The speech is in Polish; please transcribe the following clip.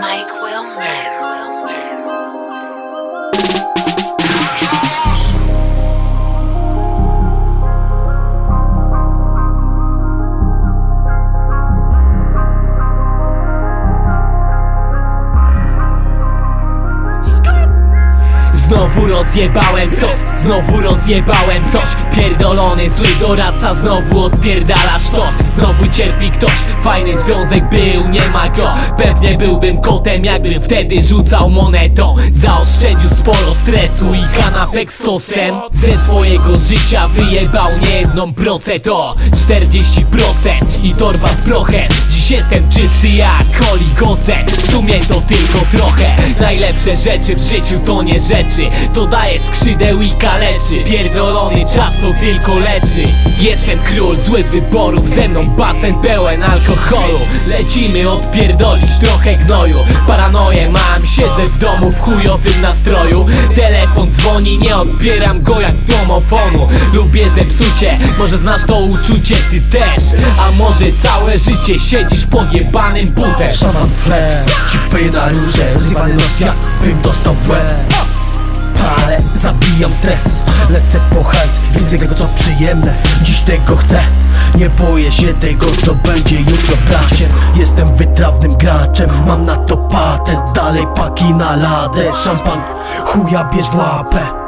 Mike Wilmer. Mike Wilmer. Znowu rozjebałem sos, znowu rozjebałem coś. Pierdolony zły doradca, znowu odpierdala sztos Znowu cierpi ktoś, fajny związek był, nie ma go. Pewnie byłbym kotem, jakbym wtedy rzucał monetą. Zaoszczędził sporo stresu i kanapek z sosem. Ze swojego życia wyjebał niejedną procę to 40% i torba z prochem Jestem czysty jak koligocen W sumie to tylko trochę. Najlepsze rzeczy w życiu to nie rzeczy To daje skrzydeł i kaleczy. Pierdolony czas to tylko leczy. Jestem król złych wyborów Ze mną basen pełen alkoholu. Lecimy odpierdolić trochę gnoju domu w chujowym nastroju. Telefon dzwoni, nie odbieram go jak domofonu. Lubię zepsucie, może znasz to uczucie ty też. A może całe życie siedzisz pod jebanym butem. Szatan flash, cipy na róże Rozjebany nos jakbym dostał w łeb. Ale zabijam stres Lecę po hajs, więcej tego co przyjemne. Dziś tego chcę. Nie boję się tego co będzie jutro bracie. Jestem wytrawnym graczem, mam na to patent. Dalej paki na ladę Szampan, chuja bierz w łapę